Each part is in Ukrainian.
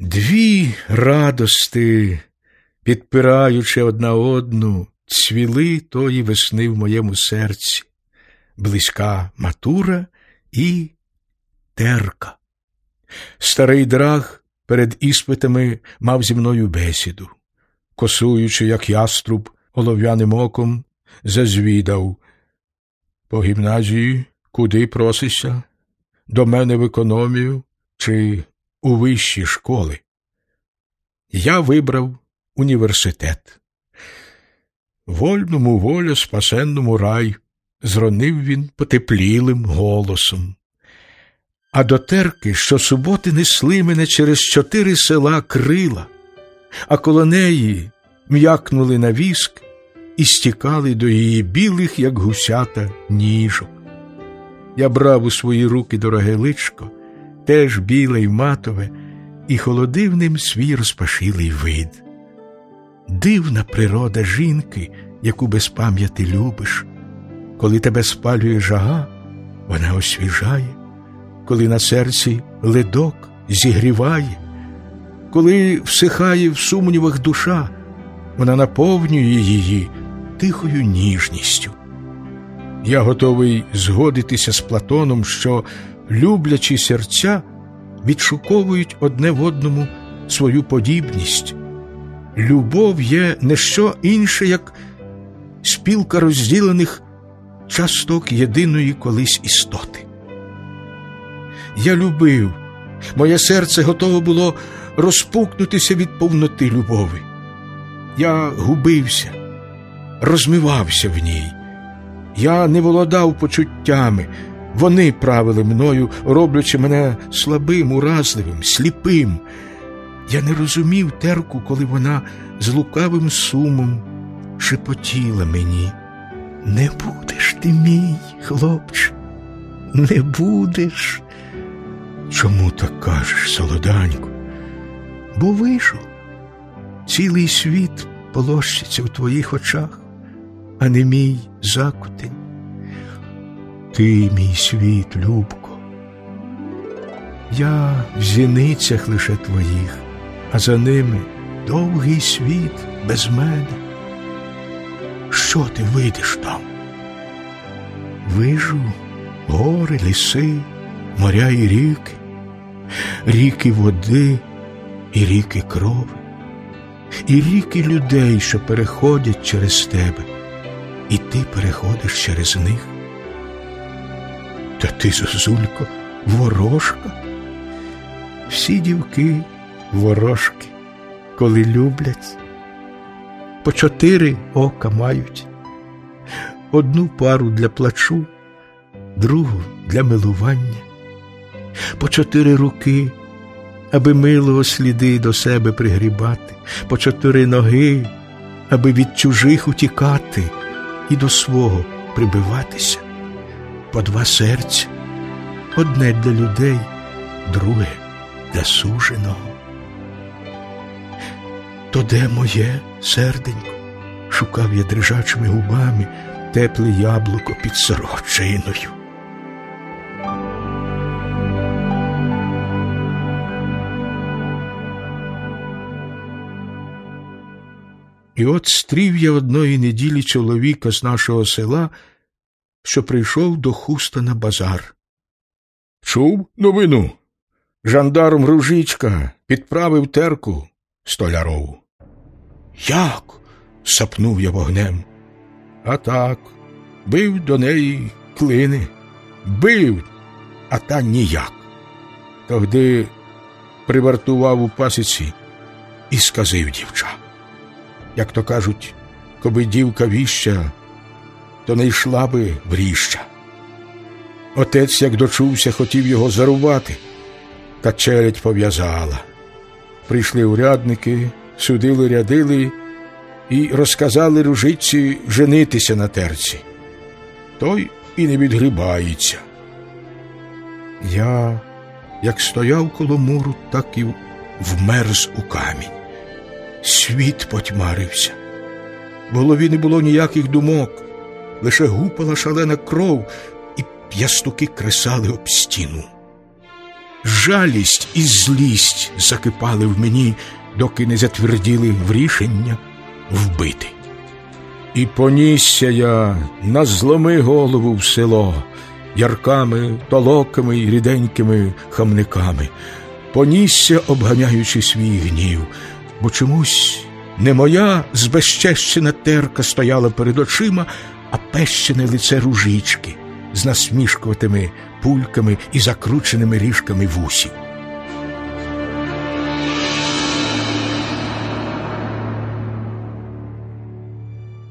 Дві радости, підпираючи одна одну, цвіли тої весни в моєму серці, близька матура і терка. Старий драг перед іспитами мав зі мною бесіду, косуючи, як яструб, олов'яним оком, зазвідав. По гімназії куди просишся? До мене в економію чи у вищі школи? Я вибрав університет. Вольному воля, спасенному рай, зронив він потеплілим голосом. А до терки щосуботи несли мене через чотири села крила, а коло неї м'якнули на віск і стікали до її білих, як гусята, ніжок. Я брав у свої руки дороге личко, теж біле й матове, і холодив ним свій розпашилий вид. Дивна природа жінки, яку без пам'яти любиш, коли тебе спалює жага, вона освіжає, коли на серці ледок зігріває, коли всихає в сумнівах душа, вона наповнює її тихою ніжністю. Я готовий згодитися з Платоном, що люблячі серця відшуковують одне в одному свою подібність. Любов є не що інше, як спілка розділених часток єдиної колись істоти. Я любив, моє серце готове було розпукнутися від повноти любові. Я губився, розмивався в ній. Я не володав почуттями, вони правили мною, роблячи мене слабим, уразливим, сліпим. Я не розумів терку, коли вона з лукавим сумом шепотіла мені. Не будеш ти мій, хлопче, не будеш. Чому так кажеш, солоданько? Бо вийшов. Цілий світ полощиться в твоїх очах, а не мій закутень. Ти, мій світ, Любко. Я в зіницях лише твоїх, а за ними довгий світ без мене. Що ти видиш там? Вижу гори, ліси, моря і ріки, ріки води і ріки крови, і ріки людей, що переходять через тебе, і ти переходиш через них. Та ти, Зозулько, ворожка. Всі дівки ворожки, коли люблять, по чотири ока мають, одну пару для плачу, другу для милування, по чотири руки, аби милого сліди до себе пригрібати, по чотири ноги, аби від чужих утікати і до свого прибиватися по два серця, одне для людей, друге для суженого. То де моє серденько? Шукав я дрижачими губами тепле яблуко під сорочиною. І от стрів я одної неділі чоловіка з нашого села що прийшов до хуста на базар. Чув новину? Жандарм Ружичка підправив терку столярову. Як? сапнув я вогнем. А так, бив до неї клини, бив, а та ніяк. Тогди привартував у пасіці і сказив дівча. Як то кажуть, коби дівка віща то не йшла би бріща. Отець, як дочувся, хотів його зарубати, та челядь пов'язала. Прийшли урядники, судили, рядили і розказали ружиці женитися на терці. Той і не відгрібається. Я, як стояв коло муру, так і вмерз у камінь. Світ потьмарився. В голові не було ніяких думок лише гупала шалена кров, і п'ястуки кресали об стіну. жалість і злість закипали в мені, доки не затверділи в рішення вбити. І понісся я на зломи голову в село ярками, толоками й ріденькими хамниками, понісся, обганяючи свій гнів, бо чомусь не моя збезчещена терка стояла перед очима, а пещене лице ружички з насмішкуватими пульками і закрученими ріжками вусів.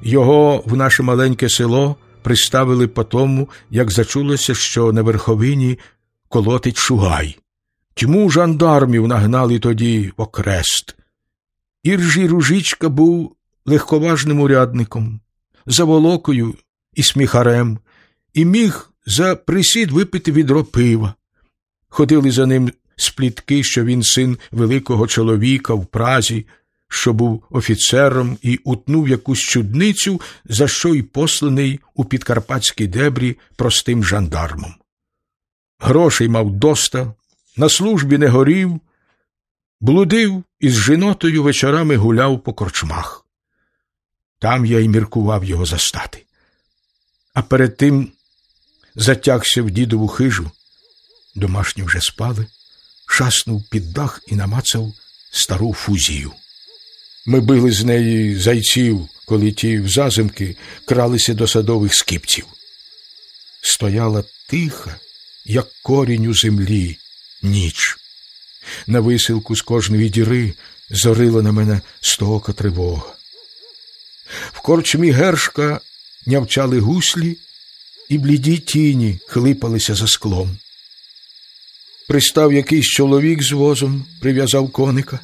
Його в наше маленьке село приставили по тому, як зачулося, що на верховині колотить шугай. Тьму жандармів нагнали тоді окрест. Іржі Ружичка був легковажним урядником, заволокою і сміхарем, і міг за присід випити відро пива. Ходили за ним сплітки, що він син великого чоловіка в Празі, що був офіцером і утнув якусь чудницю, за що й посланий у підкарпатські дебрі простим жандармом. Грошей мав доста, на службі не горів, блудив і з жінотою вечорами гуляв по корчмах. Там я й міркував його застати. А перед тим затягся в дідову хижу, домашні вже спали, шаснув під дах і намацав стару фузію. Ми били з неї зайців, коли ті в зазимки кралися до садових скипців. Стояла тиха, як корінь у землі, ніч. На висилку з кожної діри зорила на мене стоока тривога. В корчмі гершка нявчали гуслі, і бліді тіні хлипалися за склом. Пристав якийсь чоловік з возом, прив'язав коника.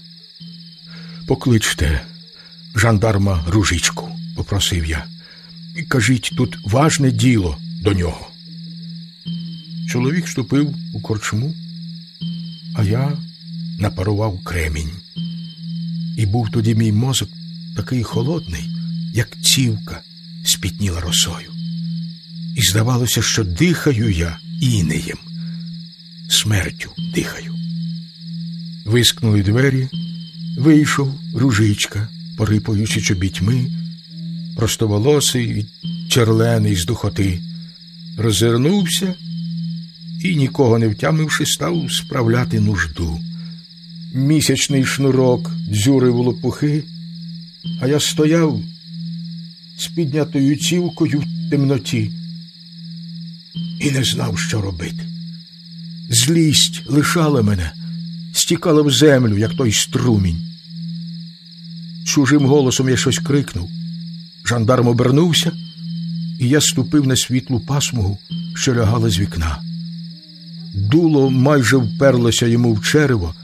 Покличте жандарма ружичку, попросив я, і кажіть, тут важне діло до нього. Чоловік вступив у корчму, а я напарував кремінь. І був тоді мій мозок такий холодний, як цівка спітніла росою. І здавалося, що дихаю я інеєм, смертю дихаю. Вискнули двері. Вийшов ружичка, порипуючи чобітьми, простоволосий і черлений з духоти, розвернувся і, нікого не втямивши, став справляти нужду. Місячний шнурок дзюрив лопухи, а я стояв з піднятою цівкою в темноті і не знав, що робити. Злість лишала мене стікала в землю, як той струмінь. Чужим голосом я щось крикнув. Жандарм обернувся, і я ступив на світлу пасмугу, що лягала з вікна. Дуло майже вперлося йому в черево,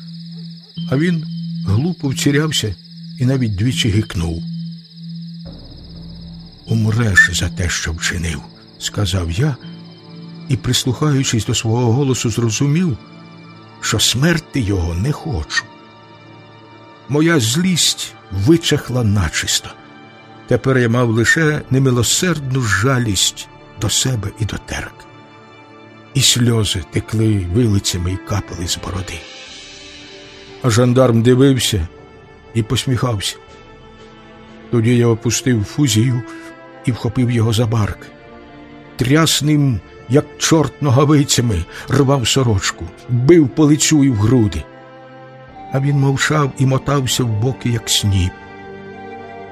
а він глупо вцірявся і навіть двічі гикнув. Умреш за те, що вчинив, сказав я, і, прислухаючись до свого голосу, зрозумів що смерти його не хочу. Моя злість вичахла начисто. Тепер я мав лише немилосердну жалість до себе і до терк. І сльози текли вилицями і капали з бороди. А жандарм дивився і посміхався. Тоді я опустив фузію і вхопив його за барк. Тряс ним як чорт ногавицями рвав сорочку, бив по лицю і в груди. А він мовчав і мотався в боки, як сніп.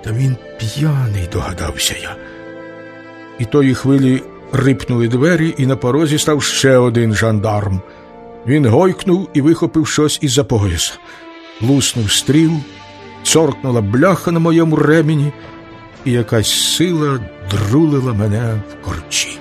Та він п'яний, догадався я. І тої хвилі рипнули двері, і на порозі став ще один жандарм. Він гойкнув і вихопив щось із за пояса. Луснув стріл, цоркнула бляха на моєму ремені, і якась сила друлила мене в корчі.